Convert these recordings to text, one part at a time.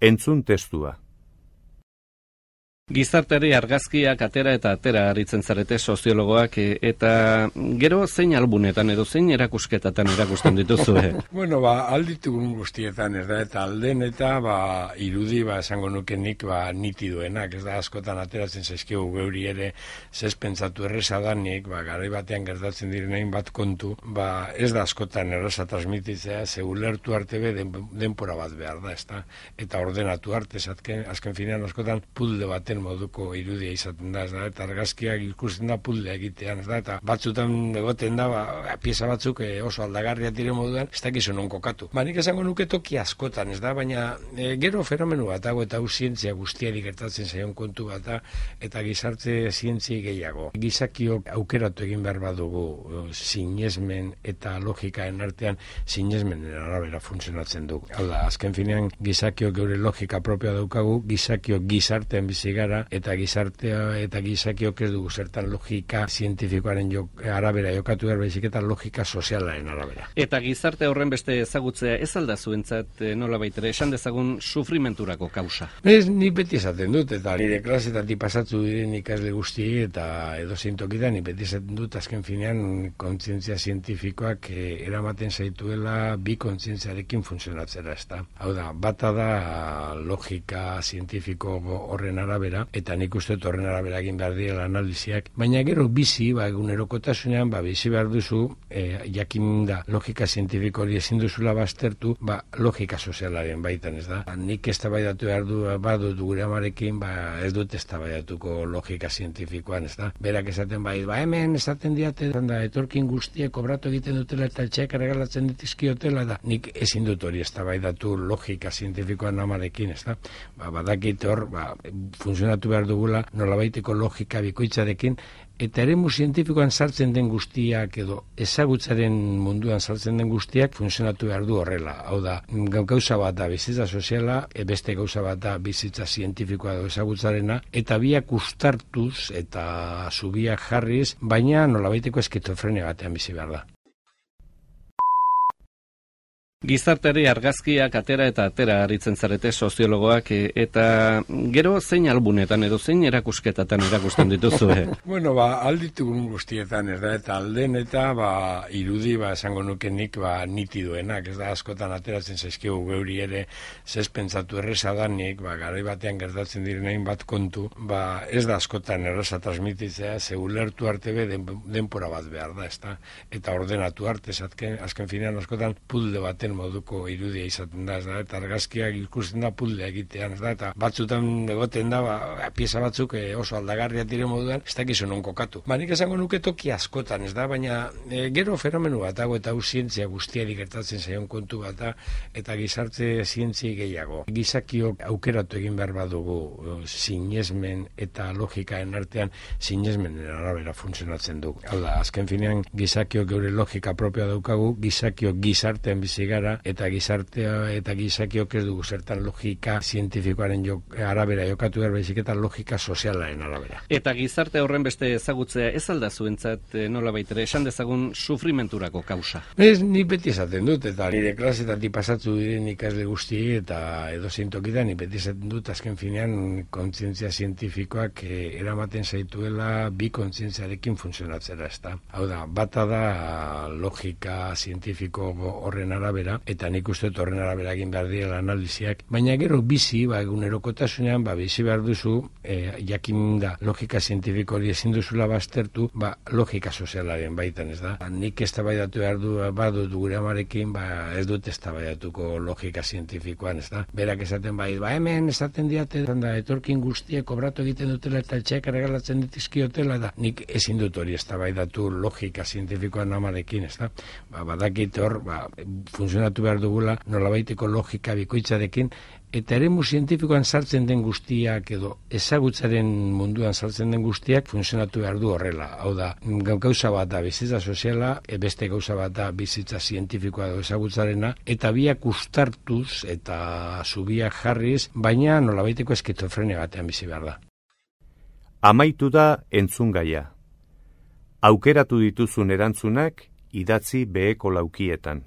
Entzun testua. Gizarteari argazkiak atera eta atera aritzen zarete soziologoak e, eta gero zein albunetan edo zein erakusketatan erakusten dituzu. Eh? bueno, ba, alditugun guztietan ez da eta alden eta ba, irudi ba, esango nuke nik ba, niti duenak, ez da askotan ateratzen zaizkigu geuri ere zespentsatu erresa da nik, ba, garai batean gertatzen direnein bat kontu, ba, ez da askotan erresa transmititzea, ze ulertu arte be den, denpora bat behar da, ez da, eta ordenatu arte, azken, azken finean askotan pulde baten moduko irudia izaten da, da eta argazkiak ikusten da pulde egitean, da, eta batzutan egoten da, ba, pieza batzuk eh, oso aldagarria dire moduan, ez dakizu non kokatu. Ba, nik esango nuke toki askotan, ez da, baina e, gero fenomeno bat, hau eta hau zientzia guztiari gertatzen zaion kontu bat, eta gizarte zientzi gehiago. Gizakiok aukeratu egin behar badugu sinesmen eta logikaen artean sinesmen arabera funtzionatzen du. Hau da, azken finean gizakiok geure logika propioa daukagu, gizakiok gizartean biziga eta gizartea eta gizakiok ez dugu zertan logika zientifikoaren jok, arabera jokatu behar baizik eta logika sozialaren arabera. Eta gizarte horren beste ezagutzea ez alda zuentzat eh, nola baitere esan dezagun sufrimenturako kausa? Ez ni beti esaten dut eta nire klasetatik pasatzu diren ikasle guzti eta edo zintokitan ni beti esaten dut azken finean kontzientzia zientifikoak eh, eramaten zaituela bi kontzientziarekin funtzionatzera ez da. Hau da, bata da logika zientifiko horren arabera eta nik uste horren arabera egin behar dira analiziak, baina gero bizi, ba, egunerokotasunean, ba, bizi behar duzu, e, jakin da, logika zientifiko hori ezin duzula baztertu, ba, logika sozialaren baitan, ez da. Nik ez tabaidatu behar du, badu gure amarekin, ba, ez dut ez tabaidatuko logika zientifikoan, ez da. Berak esaten bai, ba, hemen esaten diate, da, etorkin guztiek kobratu egiten dutela eta txek regalatzen ditizkiotela, da, nik ezin dut hori ez tabaidatu logika zientifikoan amarekin, ez da. Ba, badakit hor, ba, funtzionatu behar dugula nolabaiteko logika bikoitzarekin eta eremu zientifikoan sartzen den guztiak edo ezagutzaren munduan sartzen den guztiak funtzionatu behar du horrela. Hau da, gauza bat da bizitza soziala, e beste gauza bat da bizitza zientifikoa edo ezagutzarena, eta biak ustartuz eta zubiak jarriz, baina nolabaiteko eskitofrenia batean bizi behar da. Gizarteari argazkiak atera eta atera aritzen zarete soziologoak e, eta gero zein albunetan edo zein erakusketatan erakusten dituzu. Eh? bueno, ba, alditugun guztietan ez da, eta alden eta ba, irudi ba, esango nuke nik ba, niti duenak, ez da askotan ateratzen zaizkigu geuri ere zespentsatu erresa da nik, ba, garai batean gertatzen direnein bat kontu, ba, ez da askotan erresa transmititzea, ze ulertu arte be den, denpora bat behar da, ez da, eta ordenatu arte, azken, azken finean askotan pulde baten moduko irudia izaten da, da eta argazkiak ikusten da pulde egitean, da, eta batzutan egoten da, ba, pieza batzuk e, oso aldagarria dire moduan, ez dakizu non kokatu. Ba, nik esango nuke toki askotan, ez da, baina e, gero fenomenu bat, hau eta zientzia guztiari gertatzen zaion kontu bat, da, eta gizarte zientzi gehiago. Gizakiok aukeratu egin behar badugu sinesmen eta logikaen artean sinesmen arabera funtzionatzen du. Hau da, azken finean gizakiok geure logika propioa daukagu, gizakiok gizartean bizigar gara, eta gizartea eta gizakiok ez dugu zertan logika zientifikoaren jo, arabera jokatu behar baizik eta logika sozialaren arabera. Eta gizarte horren beste ezagutzea ez alda zuentzat e, nola baitere, esan dezagun sufrimenturako kausa. Ez, ni beti esaten dut, eta nire klasetatik pasatu diren ikasle guzti eta edo zintokitan, ni beti esaten dut, azken finean kontzientzia zientifikoak eh, eramaten zaituela bi kontzientziarekin funtzionatzera, ez da. Hau da, bata da logika zientifiko horren arabera, eta nik uste horren arabera egin behar dira analiziak, baina gero bizi, ba, egunerokotasunean, ba, bizi behar duzu, e, jakin da, logika zientifiko hori ezin duzula baztertu, ba, logika sozialaren baitan, ez da. Ba, nik ez tabaidatu behar du, badu gure amarekin, ba, ez dut ez tabaidatuko logika zientifikoan, ez da. Berak esaten bai, ba, hemen esaten diate, da, etorkin guztiek kobratu egiten dutela eta etxeak regalatzen ditizkiotela, da, nik ezin dut hori ez tabaidatu logika zientifikoan amarekin, ez da. Ba, badakit hor, ba, funtzionatu behar dugula, nolabaiteko logika bikoitzarekin, eta ere mu zientifikoan sartzen den guztiak edo ezagutzaren munduan sartzen den guztiak funtzionatu behar du horrela. Hau da, gauza bat da bizitza soziala, e beste gauza bat da bizitza zientifikoa edo ezagutzarena, eta biak ustartuz eta zubiak jarriz, baina nolabaiteko eskitofrenia batean bizi behar da. Amaitu da entzun gaia. Aukeratu dituzun erantzunak idatzi beheko laukietan.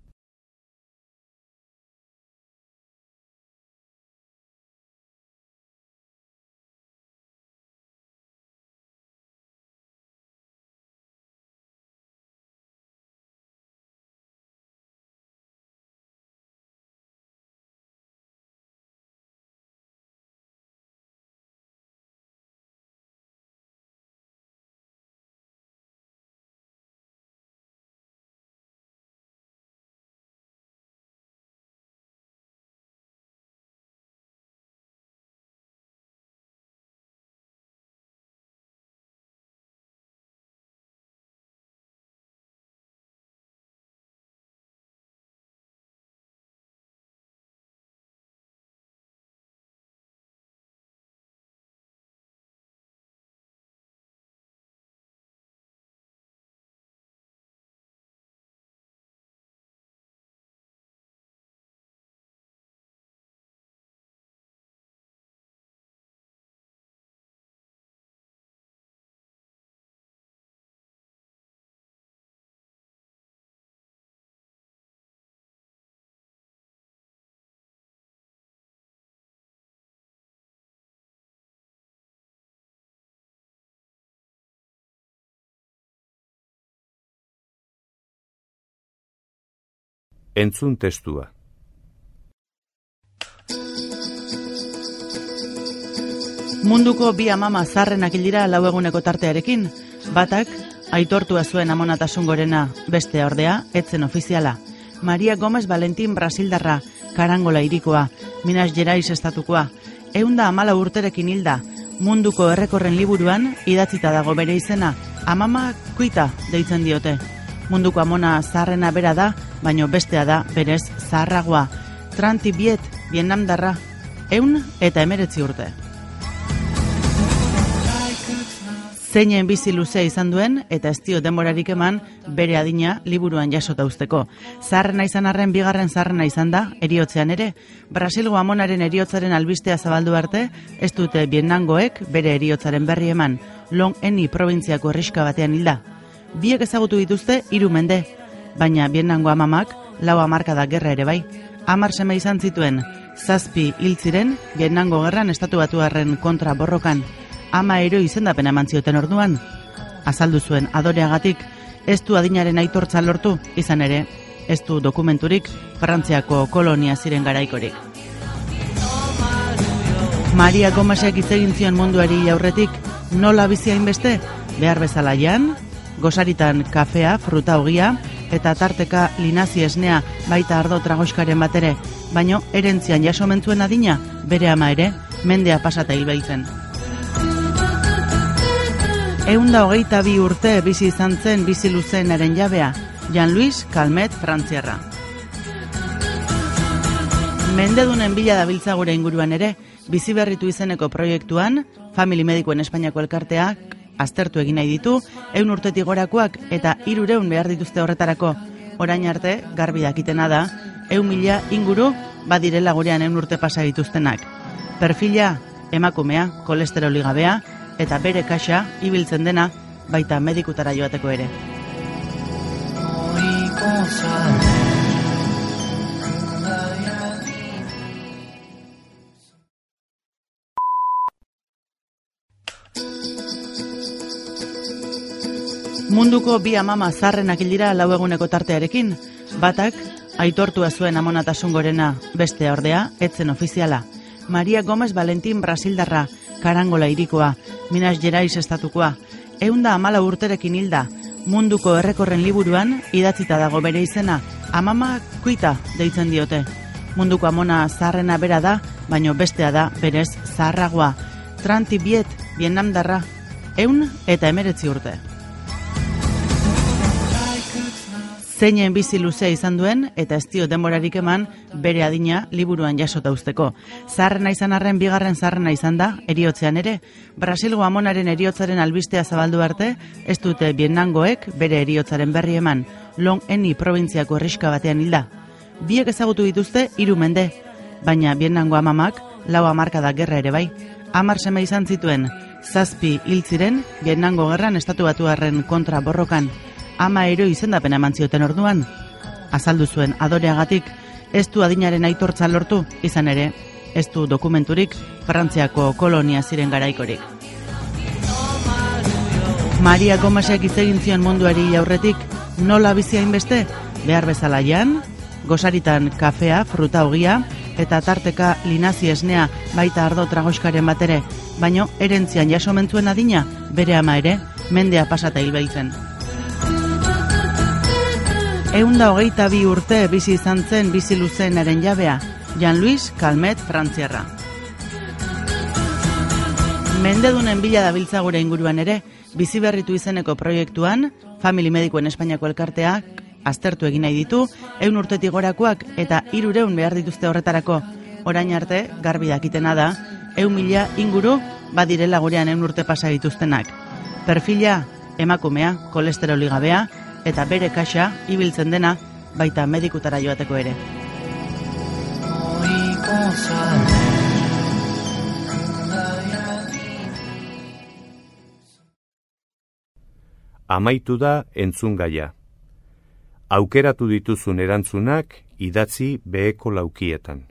Entzun testua. Munduko bi amama zarrenak hildira lau eguneko tartearekin, batak aitortua zuen amonatasun gorena, beste ordea, etzen ofiziala. Maria Gomez Valentin Brasildarra, Karangola irikoa, Minas Gerais estatukoa, eunda amala urterekin hilda, munduko errekorren liburuan idatzita dago bere izena, amama kuita deitzen diote. Munduko amona zarrena bera da, baino bestea da berez zaharragoa. Tranti biet, Vietnam darra, eun eta emeretzi urte. zeinen bizi luzea izan duen eta ez dio denborarik eman bere adina liburuan jasota usteko. Zarrena izan arren bigarren zarrena izan da, eriotzean ere, Brasilgo amonaren eriotzaren albistea zabaldu arte, ez dute biennangoek bere eriotzaren berri eman, long eni provintziako erriska batean hilda. Biek ezagutu dituzte hiru mende, baina biennango amamak lau amarka da gerra ere bai. Amar seme izan zituen, zazpi hiltziren, biennango gerran estatu batuarren kontra borrokan, ama ero izendapena eman zioten orduan. Azaldu zuen adoreagatik, ez du adinaren aitortza lortu, izan ere, ez du dokumenturik Frantziako kolonia ziren garaikorik. Maria Gomesek hitz egin zion munduari aurretik, nola bizi hainbeste, behar bezala jan, gosaritan kafea, fruta ogia, eta tarteka linazi esnea baita ardo tragoskaren batere, baino erentzian jasomentzuen adina, bere ama ere, mendea pasata hilbaitzen. Eunda hogeita bi urte bizi izan zen bizi luzenaren jabea, Jan Luis Calmet Frantziarra. Mendedunen bila dabiltza gure inguruan ere, bizi berritu izeneko proiektuan, Family Medikoen Espainiako elkarteak aztertu egin nahi ditu, eun urtetik gorakoak eta irureun behar dituzte horretarako. Orain arte, garbi dakitena da, eun mila inguru badirela gurean eun urte pasa dituztenak. Perfila, emakumea, kolesteroli gabea, eta bere kaxa ibiltzen dena baita medikutara joateko ere. Munduko bi amama zarrenak dira lau eguneko tartearekin, batak aitortua zuen amonatasun gorena, beste ordea, etzen ofiziala. Maria Gomez Valentin Brasildarra, Karangola irikoa, Minas Gerais estatukoa, eunda amala urterekin hilda, munduko errekorren liburuan idatzita dago bere izena, amama kuita deitzen diote. Munduko amona zaharrena bera da, baino bestea da berez zaharragoa. Tranti biet, biennamdarra, eun eta emeretzi urte. Zeinen bizi luzea izan duen eta ez dio denborarik eman bere adina liburuan jasota usteko. Zarrena izan arren bigarren zarrena izan da, eriotzean ere, Brasilgo amonaren eriotzaren albistea zabaldu arte, ez dute biennangoek bere eriotzaren berri eman, long eni provintziako erriska batean hilda. Biek ezagutu dituzte hiru mende, baina biennango amamak lau amarka da gerra ere bai. Amar seme izan zituen, zazpi hiltziren, biennango gerran estatu batuarren kontra borrokan, ama ero izendapena eman zioten orduan. Azaldu zuen adoreagatik, ez du adinaren aitortza lortu, izan ere, ez du dokumenturik Frantziako kolonia ziren garaikorik. Maria Gomesek hitz egin zion munduari aurretik, nola bizi hainbeste, behar bezala jan, gosaritan kafea, fruta ogia, eta tarteka linazi esnea baita ardo tragoskaren batere, baino erentzian jasomentzuen adina, bere ama ere, mendea pasata hilbaitzen. Eunda hogeita bi urte bizi izan zen bizi luzenaren jabea, Jan Luis Calmet Frantziarra. Mendedunen bila dabiltza gure inguruan ere, bizi berritu izeneko proiektuan, Family Medikoen Espainiako elkarteak, aztertu egin nahi ditu, eun urtetik gorakoak eta irureun behar dituzte horretarako. Orain arte, garbi dakitena da, eun mila inguru badirela gurean eun urte pasa dituztenak. Perfila, emakumea, kolesteroli gabea, eta bere kaxa ibiltzen dena baita medikutara joateko ere. Amaitu da entzun gaia. Aukeratu dituzun erantzunak idatzi beheko laukietan.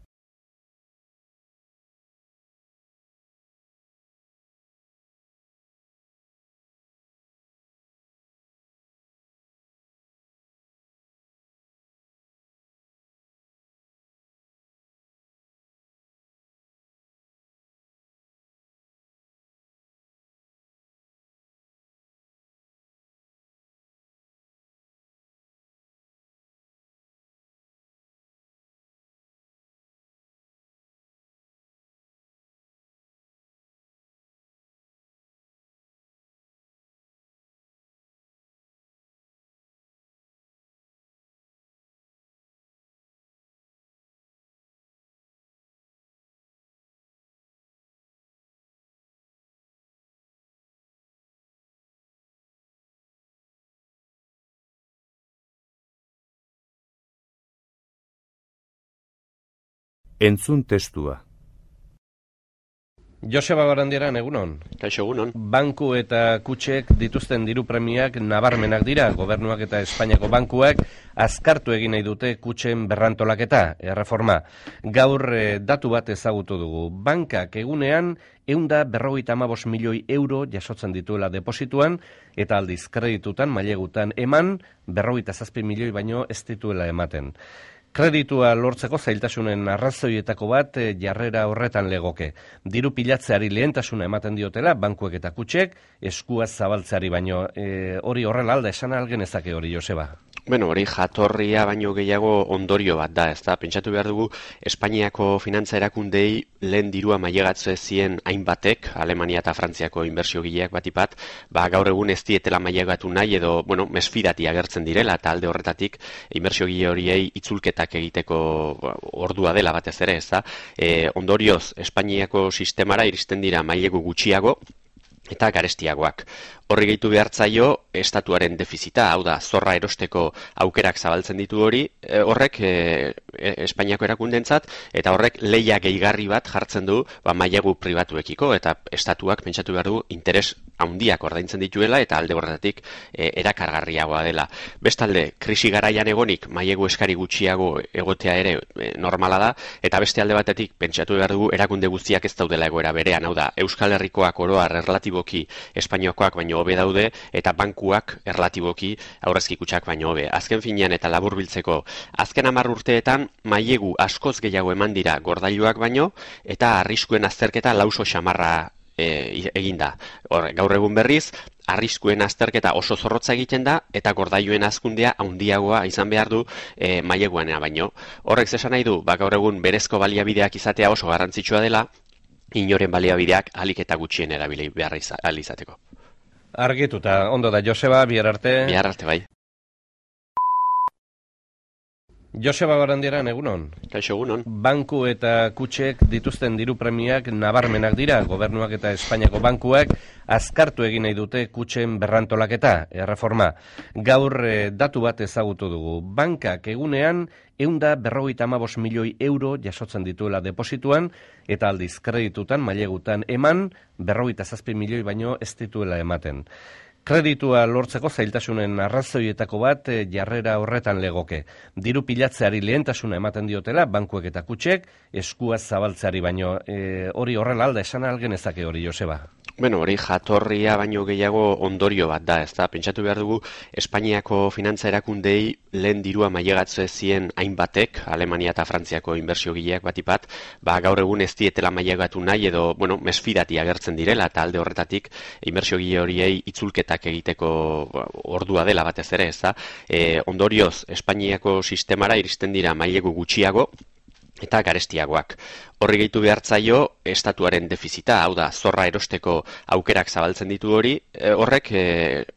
Entzun testua. Joseba Barandieran egunon. Kaixo egunon. Banku eta kutxek dituzten diru premiak nabarmenak dira, gobernuak eta Espainiako bankuak azkartu egin nahi dute kutxen berrantolaketa, erreforma. Gaur eh, datu bat ezagutu dugu. Bankak egunean eunda berrogeita amabos milioi euro jasotzen dituela deposituan, eta aldiz kreditutan, mailegutan eman, berrogeita zazpi milioi baino ez dituela ematen. Kreditua lortzeko zailtasunen arrazoietako bat eh, jarrera horretan legoke. Diru pilatzeari lehentasuna ematen diotela, bankuek eta kutsek, eskua zabaltzeari baino. E, hori horrela alda esan algen ezake hori, Joseba? Bueno, hori jatorria baino gehiago ondorio bat da, ezta? Pentsatu behar dugu, Espainiako finantza erakundei lehen dirua mailegatze zien hainbatek, Alemania eta Frantziako inbertsio gileak batipat, ba, gaur egun ez dietela mailegatu nahi edo, bueno, mesfidati agertzen direla, eta alde horretatik, inbertsio gile horiei itzulketak egiteko ba, ordua dela batez ere, ezta? E, ondorioz, Espainiako sistemara iristen dira mailegu gutxiago, eta garestiagoak. Horri gehitu behartzaio estatuaren defizita, hau da, zorra erosteko aukerak zabaltzen ditu hori, e, horrek e, e, Espainiako erakundentzat, eta horrek leia gehigarri bat jartzen du ba, mailegu pribatuekiko, eta estatuak pentsatu behar du interes handiak ordaintzen dituela, eta alde horretatik e, erakargarriagoa dela. Bestalde, krisi garaian egonik mailegu eskari gutxiago egotea ere e, normala da, eta beste alde batetik pentsatu behar dugu erakunde guztiak ez daudela egoera berean, hau da, Euskal Herrikoak oroa relatiboki Espainiokoak baino hobe daude eta bankuak erlatiboki aurrezki kutsak baino hobe. Azken finean eta laburbiltzeko azken 10 urteetan mailegu askoz gehiago eman dira gordailuak baino eta arriskuen azterketa lauso xamarra e, eginda. Hor, gaur egun berriz arriskuen azterketa oso zorrotza egiten da eta gordailuen azkundea handiagoa izan behar du e, maileguanea baino. Horrek zesan nahi du, ba gaur egun berezko baliabideak izatea oso garrantzitsua dela, inoren baliabideak alik eta gutxien erabili behar izateko. Argituta, ondo da, Joseba, bihar arte. Bihar arte, bai. Joseba Barandieran egunon. Kaixo egunon. Banku eta kutxek dituzten diru premiak nabarmenak dira, gobernuak eta Espainiako bankuak azkartu egin nahi dute kutxen berrantolaketa, erreforma. Gaur eh, datu bat ezagutu dugu. Bankak egunean eunda berrogeita amabos milioi euro jasotzen dituela deposituan, eta aldiz kreditutan, mailegutan eman, berrogeita zazpi milioi baino ez dituela ematen. Kreditua lortzeko zailtasunen arrazoietako bat e, jarrera horretan legoke. Diru pilatzeari lehentasuna ematen diotela, bankuek eta kutsek, eskua zabaltzeari baino. E, hori horrela alda esan algen ezake hori, Joseba? Bueno, hori jatorria baino gehiago ondorio bat da, ezta? Pentsatu behar dugu, Espainiako finantza erakundei lehen dirua mailegatze zien hainbatek, Alemania eta Frantziako inbertsio gileak batipat, ba, gaur egun ez dietela mailegatu nahi edo, bueno, mesfidati agertzen direla, eta alde horretatik, inbertsio gile horiei itzulketak egiteko ba, ordua dela batez ere, ezta? E, ondorioz, Espainiako sistemara iristen dira mailegu gutxiago, eta garestiagoak. Horri gehitu behartzaio estatuaren defizita, hau da, zorra erosteko aukerak zabaltzen ditu hori, e, horrek e,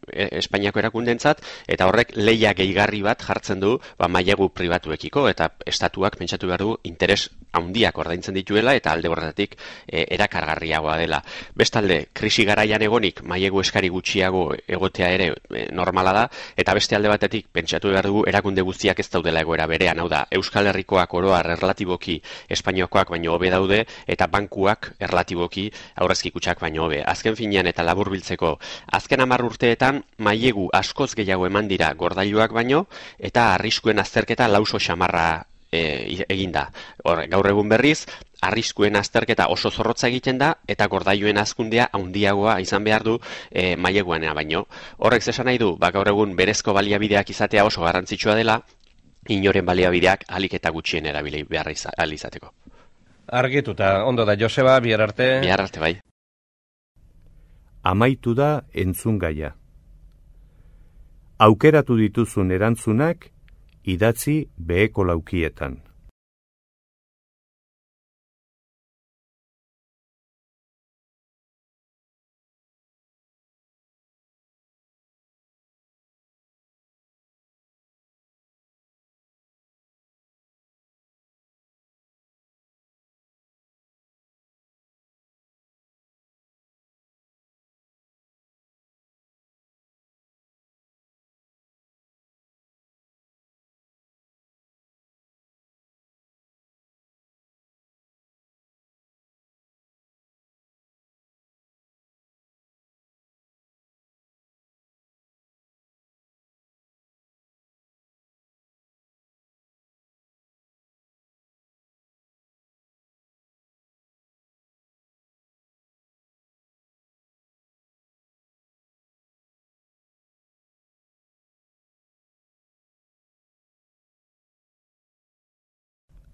e, Espainiako erakundentzat, eta horrek leia gehigarri bat jartzen du ba, mailegu pribatuekiko, eta estatuak pentsatu behar du interes handiak ordaintzen dituela, eta alde horretatik e, erakargarriagoa dela. Bestalde, krisi garaian egonik mailegu eskari gutxiago egotea ere e, normala da, eta beste alde batetik pentsatu behar dugu erakunde guztiak ez daudela egoera berean, hau da, Euskal Herrikoak oroa relatiboki Espainiakoak baino hobe daude eta banku bankuak erlatiboki aurrezki kutsak baino hobe. Azken finean eta laburbiltzeko azken hamar urteetan mailegu askoz gehiago eman dira gordailuak baino eta arriskuen azterketa lauso xamarra e, eginda. Hor, gaur egun berriz, arriskuen azterketa oso zorrotza egiten da eta gordailuen azkundea handiagoa izan behar du e, maileguanea baino. Horrek esan nahi du, ba gaur egun berezko baliabideak izatea oso garrantzitsua dela, inoren baliabideak alik eta gutxien erabili behar izateko. Argituta, ondo da, Joseba, bihar arte? Bihar arte, bai. Amaitu da entzun gaia. Aukeratu dituzun erantzunak idatzi beheko laukietan.